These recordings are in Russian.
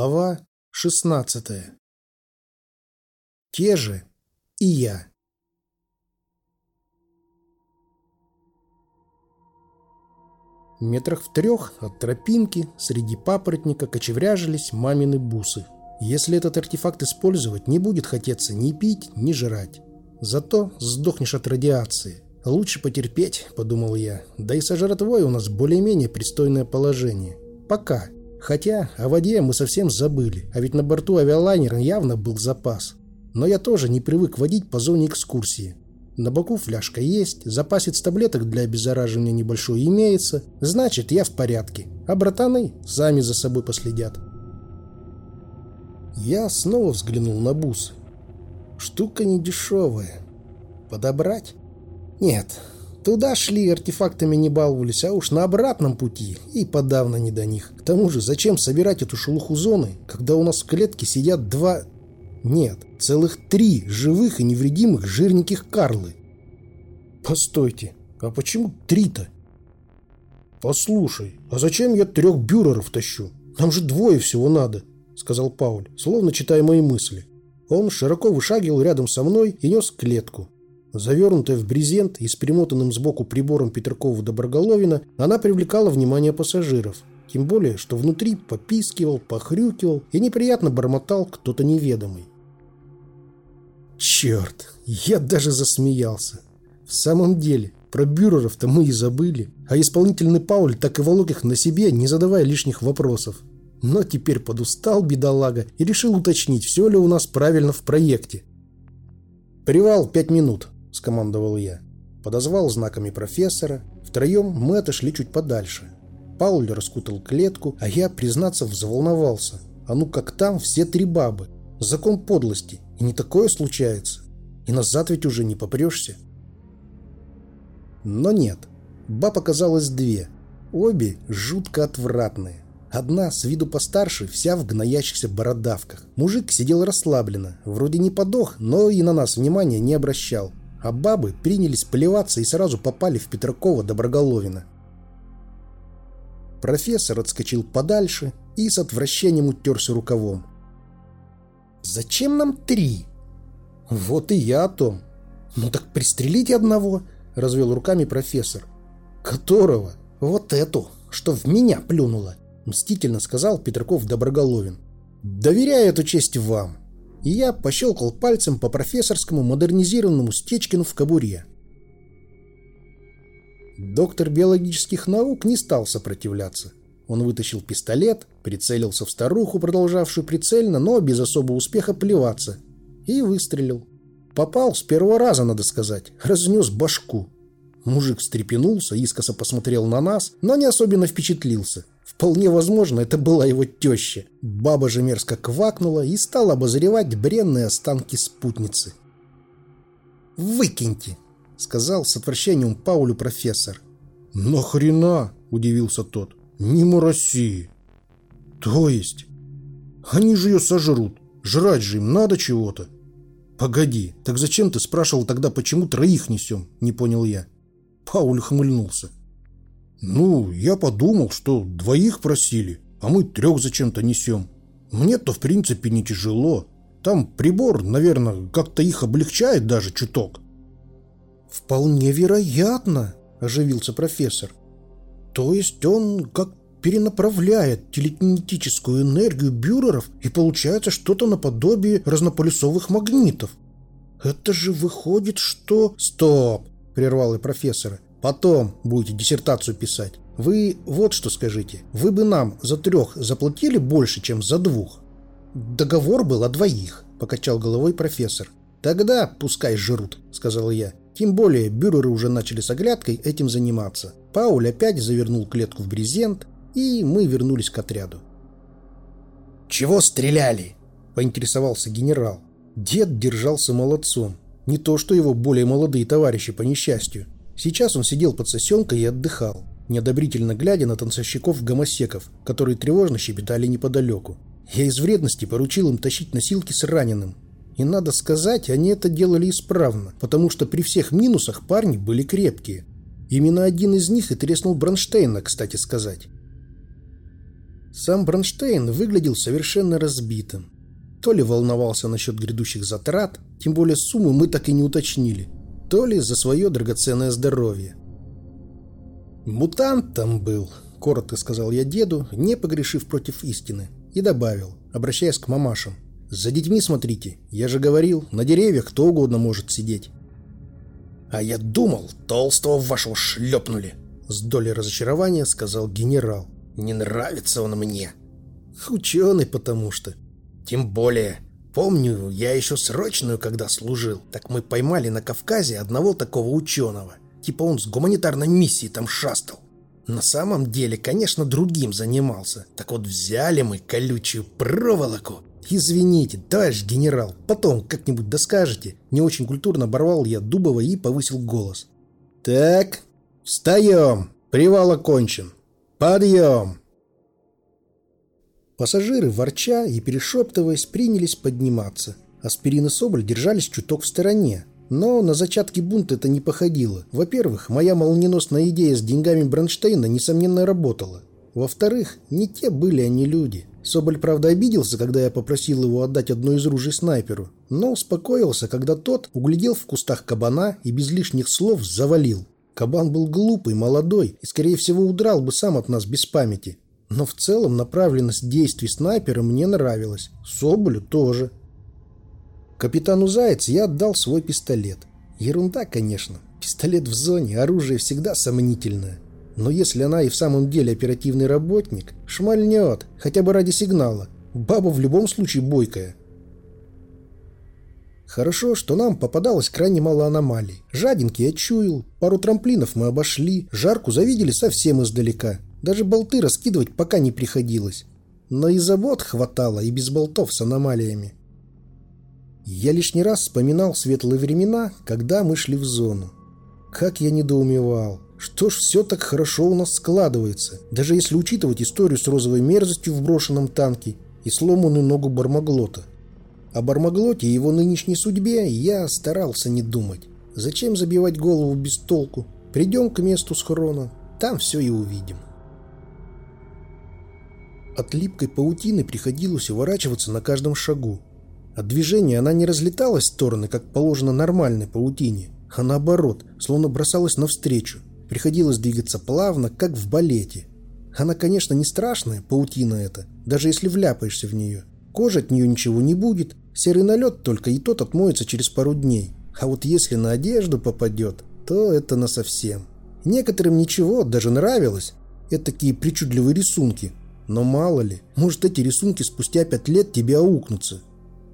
Глава 16. Те же и я. Метрах в трех от тропинки среди папоротника кочевряжились мамины бусы. Если этот артефакт использовать, не будет хотеться ни пить, ни жрать. Зато сдохнешь от радиации. Лучше потерпеть, подумал я. Да и со жратвой у нас более-менее пристойное положение. Пока. Хотя о воде мы совсем забыли, а ведь на борту авиалайнера явно был запас. Но я тоже не привык водить по зоне экскурсии. На боку фляжка есть, запасец таблеток для обеззараживания небольшой имеется, значит, я в порядке, а братаны сами за собой последят. Я снова взглянул на бусы. Штука не дешевая. Подобрать? Нет, Туда шли, артефактами не баловались, а уж на обратном пути и подавно не до них. К тому же, зачем собирать эту шелуху зоны, когда у нас в клетке сидят два... Нет, целых три живых и невредимых жирненьких Карлы. Постойте, а почему три-то? Послушай, а зачем я трех бюреров тащу? Нам же двое всего надо, сказал Пауль, словно читая мои мысли. Он широко вышагивал рядом со мной и нес клетку. Завернутая в брезент и с примотанным сбоку прибором Петркова Доброголовина, она привлекала внимание пассажиров. Тем более, что внутри попискивал, похрюкивал и неприятно бормотал кто-то неведомый. Черт, я даже засмеялся. В самом деле, про бюреров-то мы и забыли, а исполнительный Пауль так и волок их на себе, не задавая лишних вопросов. Но теперь подустал бедолага и решил уточнить, все ли у нас правильно в проекте. «Привал пять минут», — скомандовал я. Подозвал знаками профессора. Втроем мы отошли чуть подальше. Пауль раскутал клетку, а я, признаться, взволновался. А ну как там все три бабы. Закон подлости. И не такое случается. И назад ведь уже не попрешься. Но нет. Баб оказалось две. Обе жутко отвратные. Одна с виду постарше, вся в гноящихся бородавках. Мужик сидел расслабленно. Вроде не подох, но и на нас внимания не обращал а бабы принялись плеваться и сразу попали в Петракова Доброголовина. Профессор отскочил подальше и с отвращением утерся рукавом. «Зачем нам три?» «Вот и я о том». «Ну так пристрелите одного», — развел руками профессор. «Которого? Вот эту, что в меня плюнула», — мстительно сказал Петраков Доброголовин. «Доверяю эту честь вам и я пощелкал пальцем по профессорскому модернизированному стечкину в кобуре. Доктор биологических наук не стал сопротивляться. Он вытащил пистолет, прицелился в старуху, продолжавшую прицельно, но без особого успеха плеваться, и выстрелил. Попал с первого раза, надо сказать, разнес башку. Мужик встрепенулся, искоса посмотрел на нас, но не особенно впечатлился. Вполне возможно, это была его теща. Баба же мерзко квакнула и стала обозревать бренные останки спутницы. «Выкиньте!» — сказал с отвращением Паулю профессор. «Нахрена?» — удивился тот. «Мимо России». «То есть?» «Они же ее сожрут. Жрать же им надо чего-то». «Погоди, так зачем ты спрашивал тогда, почему троих несем?» — не понял я. Пауль хмыльнулся. «Ну, я подумал, что двоих просили, а мы трех зачем-то несем. Мне-то, в принципе, не тяжело. Там прибор, наверное, как-то их облегчает даже чуток». «Вполне вероятно», – оживился профессор. «То есть он как перенаправляет телекинетическую энергию бюреров и получается что-то наподобие разнополюсовых магнитов. Это же выходит, что... Стоп! прервал и профессора. Потом будете диссертацию писать. Вы вот что скажите. Вы бы нам за трех заплатили больше, чем за двух? Договор был о двоих, покачал головой профессор. Тогда пускай жрут, сказал я. Тем более бюреры уже начали с оглядкой этим заниматься. Пауль опять завернул клетку в брезент, и мы вернулись к отряду. «Чего стреляли?» – поинтересовался генерал. Дед держался молодцом. Не то, что его более молодые товарищи по несчастью. Сейчас он сидел под сосенкой и отдыхал, неодобрительно глядя на танцовщиков-гомосеков, которые тревожно щебетали неподалеку. Я из вредности поручил им тащить носилки с раненым. И надо сказать, они это делали исправно, потому что при всех минусах парни были крепкие. Именно один из них и треснул Бронштейна, кстати сказать. Сам Бронштейн выглядел совершенно разбитым. То ли волновался насчет грядущих затрат, тем более сумму мы так и не уточнили, то ли за свое драгоценное здоровье. «Мутант там был», — коротко сказал я деду, не погрешив против истины, и добавил, обращаясь к мамашам. «За детьми смотрите, я же говорил, на деревьях кто угодно может сидеть». «А я думал, толстого вашего шлепнули», — с долей разочарования сказал генерал. «Не нравится он мне». «Ученый, потому что». «Тем более. Помню, я еще срочную, когда служил, так мы поймали на Кавказе одного такого ученого. Типа он с гуманитарной миссией там шастал. На самом деле, конечно, другим занимался. Так вот взяли мы колючую проволоку. Извините, товарищ генерал, потом как-нибудь доскажете. Не очень культурно оборвал я Дубова и повысил голос. Так, встаем. Привал окончен. Подъем. Пассажиры, ворча и перешептываясь, принялись подниматься. Аспирин и Соболь держались чуток в стороне, но на зачатки бунта это не походило. Во-первых, моя молниеносная идея с деньгами Бронштейна несомненно работала. Во-вторых, не те были они люди. Соболь, правда, обиделся, когда я попросил его отдать одно из ружей снайперу, но успокоился, когда тот углядел в кустах кабана и без лишних слов завалил. Кабан был глупый, молодой и, скорее всего, удрал бы сам от нас без памяти. Но в целом направленность действий снайпера мне нравилась. Соболю тоже. Капитану Заяц я отдал свой пистолет. Ерунда, конечно. Пистолет в зоне, оружие всегда сомнительное. Но если она и в самом деле оперативный работник, шмальнет, хотя бы ради сигнала. Баба в любом случае бойкая. Хорошо, что нам попадалось крайне мало аномалий. Жадинки я чуял, пару трамплинов мы обошли, жарку завидели совсем издалека. Даже болты раскидывать пока не приходилось. Но и забот хватало, и без болтов с аномалиями. Я лишний раз вспоминал светлые времена, когда мы шли в зону. Как я недоумевал. Что ж все так хорошо у нас складывается, даже если учитывать историю с розовой мерзостью в брошенном танке и сломанную ногу Бармаглота. О Бармаглоте и его нынешней судьбе я старался не думать. Зачем забивать голову без толку? Придем к месту схрона, там все и увидим. От липкой паутины приходилось уворачиваться на каждом шагу. От движения она не разлеталась в стороны, как положено нормальной паутине, а наоборот, словно бросалась навстречу. Приходилось двигаться плавно, как в балете. Она, конечно, не страшная, паутина эта, даже если вляпаешься в нее. Кожа от нее ничего не будет, серый налет только и тот отмоется через пару дней. А вот если на одежду попадет, то это насовсем. Некоторым ничего, даже нравилось. Это такие причудливые рисунки. Но мало ли, может эти рисунки спустя пять лет тебе аукнутся.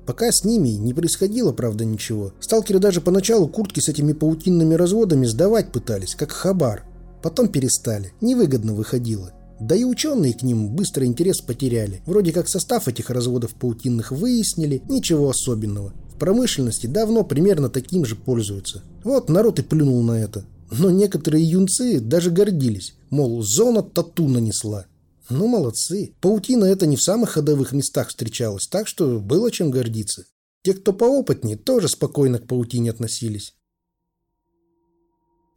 Пока с ними не происходило, правда, ничего. Сталкеры даже поначалу куртки с этими паутинными разводами сдавать пытались, как хабар. Потом перестали. Невыгодно выходило. Да и ученые к ним быстро интерес потеряли. Вроде как состав этих разводов паутинных выяснили, ничего особенного. В промышленности давно примерно таким же пользуются. Вот народ и плюнул на это. Но некоторые юнцы даже гордились. Мол, зона тату нанесла. Ну, молодцы. Паутина это не в самых ходовых местах встречалась, так что было чем гордиться. Те, кто поопытнее, тоже спокойно к паутине относились.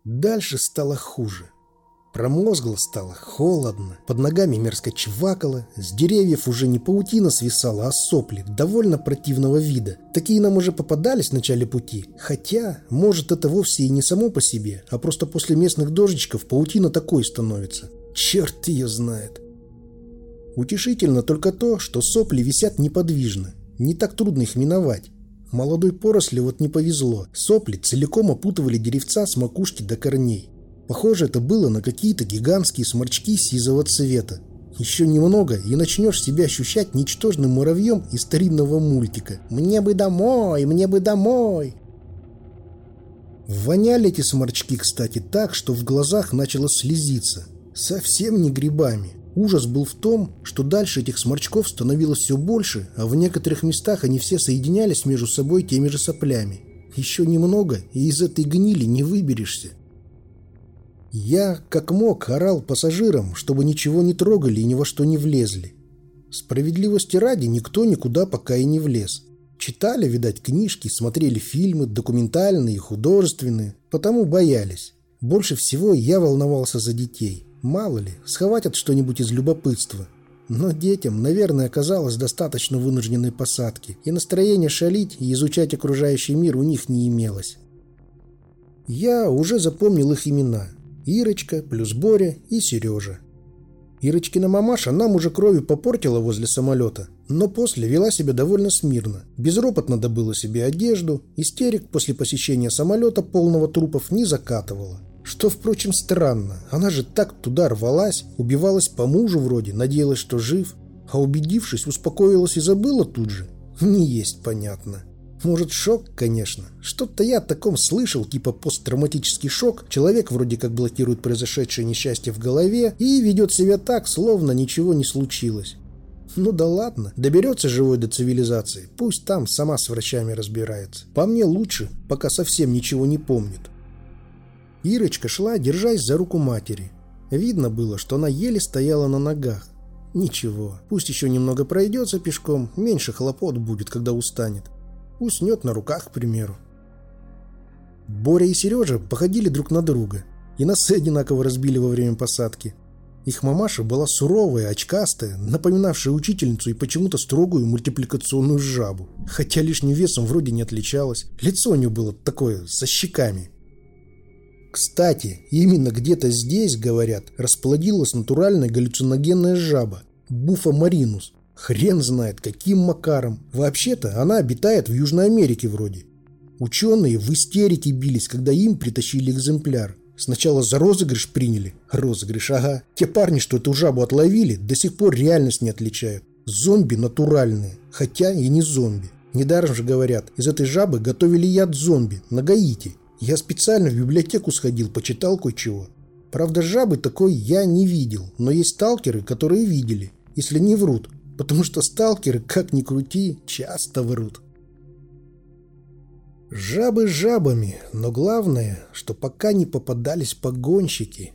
Дальше стало хуже. Промозгло стало, холодно, под ногами мерзко чвакало, с деревьев уже не паутина свисала, а сопли, довольно противного вида. Такие нам уже попадались в начале пути, хотя, может, это вовсе и не само по себе, а просто после местных дождичков паутина такой становится. Черт ее знает. Утешительно только то, что сопли висят неподвижно. Не так трудно их миновать. Молодой поросли вот не повезло. Сопли целиком опутывали деревца с макушки до корней. Похоже, это было на какие-то гигантские сморчки сизого цвета. Еще немного, и начнешь себя ощущать ничтожным муравьем из старинного мультика. «Мне бы домой! Мне бы домой!» Воняли эти сморчки, кстати, так, что в глазах начало слезиться. Совсем не грибами. Ужас был в том, что дальше этих сморчков становилось все больше, а в некоторых местах они все соединялись между собой теми же соплями. Еще немного, и из этой гнили не выберешься. Я, как мог, орал пассажирам, чтобы ничего не трогали и ни во что не влезли. Справедливости ради никто никуда пока и не влез. Читали, видать, книжки, смотрели фильмы, документальные художественные, потому боялись. Больше всего я волновался за детей. Мало ли, схватят что-нибудь из любопытства. Но детям, наверное, оказалось достаточно вынужденной посадки, и настроение шалить и изучать окружающий мир у них не имелось. Я уже запомнил их имена. Ирочка, плюс Боря и Сережа. Ирочкина мамаша нам уже кровью попортила возле самолета, но после вела себя довольно смирно. Безропотно добыла себе одежду, истерик после посещения самолета полного трупов не закатывала. Что, впрочем, странно. Она же так туда рвалась, убивалась по мужу вроде, надеялась, что жив, а убедившись, успокоилась и забыла тут же. Не есть понятно. Может, шок, конечно. Что-то я о таком слышал, типа посттравматический шок. Человек вроде как блокирует произошедшее несчастье в голове и ведет себя так, словно ничего не случилось. Ну да ладно, доберется живой до цивилизации. Пусть там сама с врачами разбирается. По мне лучше, пока совсем ничего не помнит. Ирочка шла, держась за руку матери. Видно было, что она еле стояла на ногах. Ничего, пусть еще немного пройдется пешком, меньше хлопот будет, когда устанет. Уснет на руках, к примеру. Боря и Сережа походили друг на друга. И носы одинаково разбили во время посадки. Их мамаша была суровая, очкастая, напоминавшая учительницу и почему-то строгую мультипликационную жабу. Хотя лишним весом вроде не отличалась. Лицо у нее было такое, со щеками. Кстати, именно где-то здесь, говорят, расплодилась натуральная галлюциногенная жаба – буфа маринус, Хрен знает, каким макаром. Вообще-то она обитает в Южной Америке вроде. Ученые в истерике бились, когда им притащили экземпляр. Сначала за розыгрыш приняли. Розыгрыш, ага. Те парни, что эту жабу отловили, до сих пор реальность не отличают. Зомби натуральные, хотя и не зомби. Недаром же говорят, из этой жабы готовили яд зомби на Гаити. Я специально в библиотеку сходил, почитал кое-чего. Правда, жабы такой я не видел, но есть сталкеры, которые видели, если не врут потому что сталкеры, как ни крути, часто врут. Жабы жабами, но главное, что пока не попадались погонщики.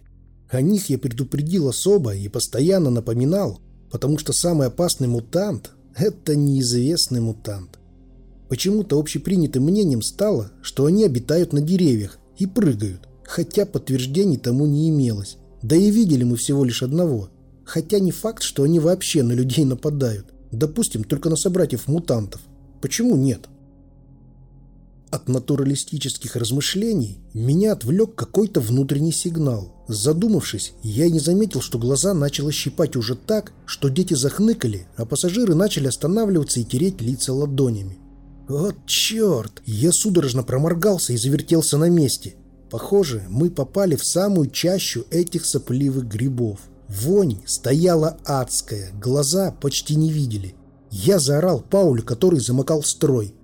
О них я предупредил особо и постоянно напоминал, потому что самый опасный мутант – это неизвестный мутант. Почему-то общепринятым мнением стало, что они обитают на деревьях и прыгают, хотя подтверждений тому не имелось. Да и видели мы всего лишь одного – Хотя не факт, что они вообще на людей нападают. Допустим, только на собратьев-мутантов. Почему нет? От натуралистических размышлений меня отвлек какой-то внутренний сигнал. Задумавшись, я и не заметил, что глаза начало щипать уже так, что дети захныкали, а пассажиры начали останавливаться и тереть лица ладонями. Вот черт! Я судорожно проморгался и завертелся на месте. Похоже, мы попали в самую чащу этих сопливых грибов. Вонь стояла адская, глаза почти не видели. Я заорал Паулю, который замыкал строй.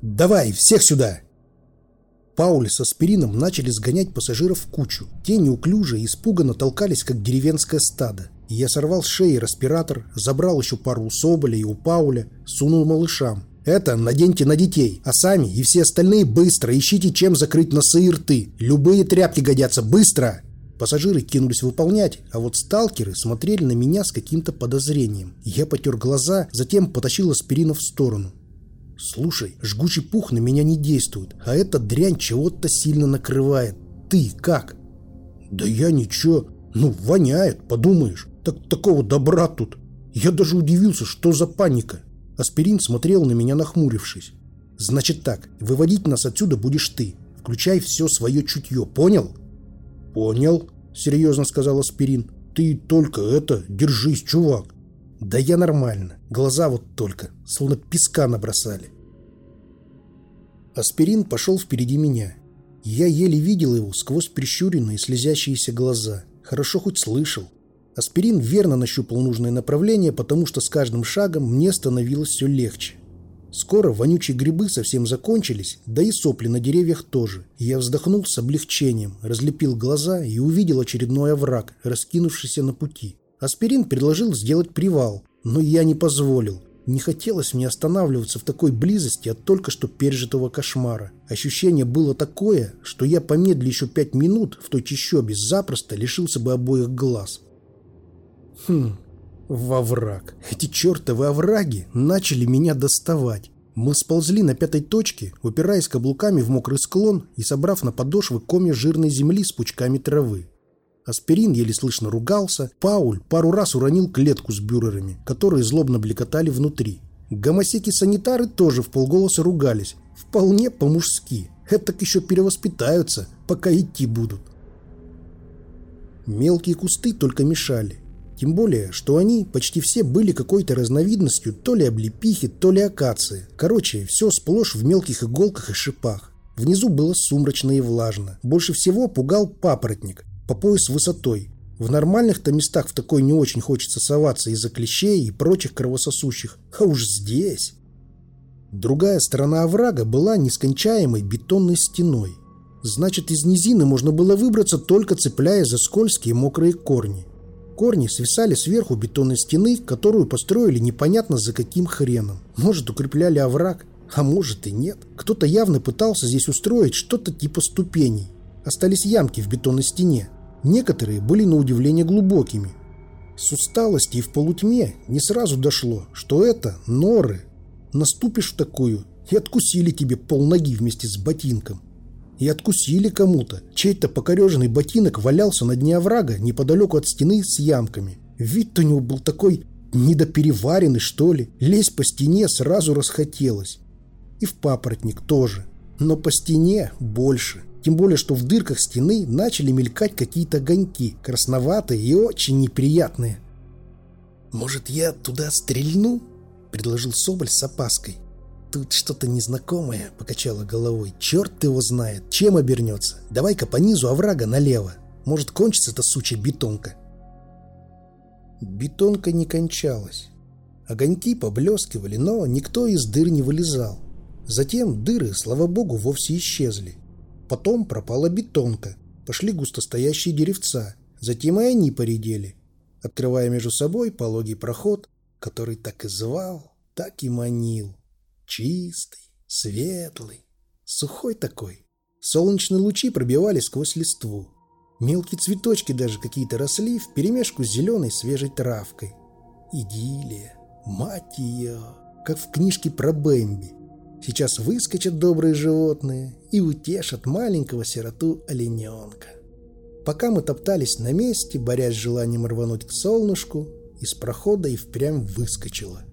«Давай, всех сюда!» Пауль со аспирином начали сгонять пассажиров в кучу. Те неуклюже и испуганно толкались, как деревенское стадо. Я сорвал с шеи респиратор, забрал еще пару у Соболя и у Пауля, сунул малышам. «Это наденьте на детей, а сами и все остальные быстро ищите, чем закрыть носы и рты. Любые тряпки годятся, быстро!» Пассажиры кинулись выполнять, а вот сталкеры смотрели на меня с каким-то подозрением. Я потер глаза, затем потащил аспирина в сторону. «Слушай, жгучий пух на меня не действует, а эта дрянь чего-то сильно накрывает. Ты как?» «Да я ничего. Ну, воняет, подумаешь. Так такого добра тут. Я даже удивился, что за паника». Аспирин смотрел на меня, нахмурившись. «Значит так, выводить нас отсюда будешь ты. Включай все свое чутье, понял?» «Понял», — серьезно сказал Аспирин. «Ты только это, держись, чувак». «Да я нормально. Глаза вот только, словно песка набросали». Аспирин пошел впереди меня. Я еле видел его сквозь прищуренные слезящиеся глаза. Хорошо хоть слышал. Аспирин верно нащупал нужное направление, потому что с каждым шагом мне становилось все легче. Скоро вонючие грибы совсем закончились, да и сопли на деревьях тоже. Я вздохнул с облегчением, разлепил глаза и увидел очередной овраг, раскинувшийся на пути. Аспирин предложил сделать привал, но я не позволил. Не хотелось мне останавливаться в такой близости от только что пережитого кошмара. Ощущение было такое, что я помедли еще пять минут в той чащобе запросто лишился бы обоих глаз. Хм, в овраг. Эти чертовы овраги начали меня доставать. Мы сползли на пятой точке, упираясь каблуками в мокрый склон и собрав на подошвы комья жирной земли с пучками травы. Аспирин еле слышно ругался, Пауль пару раз уронил клетку с бюрерами, которые злобно блекотали внутри. Гомосеки-санитары тоже в полголоса ругались, вполне по-мужски. Это еще перевоспитаются, пока идти будут. Мелкие кусты только мешали. Тем более, что они почти все были какой-то разновидностью то ли облепихи, то ли акации. Короче, все сплошь в мелких иголках и шипах. Внизу было сумрачно и влажно. Больше всего пугал папоротник, по пояс высотой. В нормальных-то местах в такой не очень хочется соваться из-за клещей и прочих кровососущих. А уж здесь... Другая сторона оврага была нескончаемой бетонной стеной. Значит, из низины можно было выбраться, только цепляя за скользкие мокрые корни. Корни свисали сверху бетонной стены, которую построили непонятно за каким хреном. Может, укрепляли овраг, а может и нет. Кто-то явно пытался здесь устроить что-то типа ступеней. Остались ямки в бетонной стене. Некоторые были на удивление глубокими. С усталости и в полутьме не сразу дошло, что это норы. Наступишь в такую, и откусили тебе полноги вместе с ботинком. И откусили кому-то. Чей-то покореженный ботинок валялся на дне оврага неподалеку от стены с ямками. Вид у него был такой недопереваренный, что ли. Лезть по стене сразу расхотелось. И в папоротник тоже. Но по стене больше. Тем более, что в дырках стены начали мелькать какие-то огоньки, красноватые и очень неприятные. «Может, я туда стрельну?» — предложил Соболь с опаской. «Тут что-то незнакомое», — покачала головой. «Черт его знает, чем обернется. Давай-ка по низу оврага налево. Может, кончится эта сучья бетонка». Бетонка не кончалась. Огоньки поблескивали, но никто из дыр не вылезал. Затем дыры, слава богу, вовсе исчезли. Потом пропала бетонка, пошли густостоящие деревца, затем и они поредели, открывая между собой пологий проход, который так и звал, так и манил. Чистый, светлый, сухой такой. Солнечные лучи пробивались сквозь листву. Мелкие цветочки даже какие-то росли в перемешку с зеленой свежей травкой. Идиллия, мать ее, как в книжке про Бэмби. Сейчас выскочат добрые животные и утешат маленького сироту олененка. Пока мы топтались на месте, борясь с желанием рвануть к солнышку, из прохода и впрямь выскочила.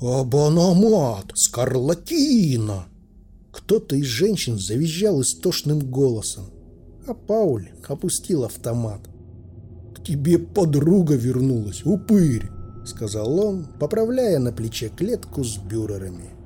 «Абанамат! Скарлатина!» Кто-то из женщин завизжал истошным голосом, а Пауль опустил автомат. «К тебе подруга вернулась, упырь!» — сказал он, поправляя на плече клетку с бюрерами.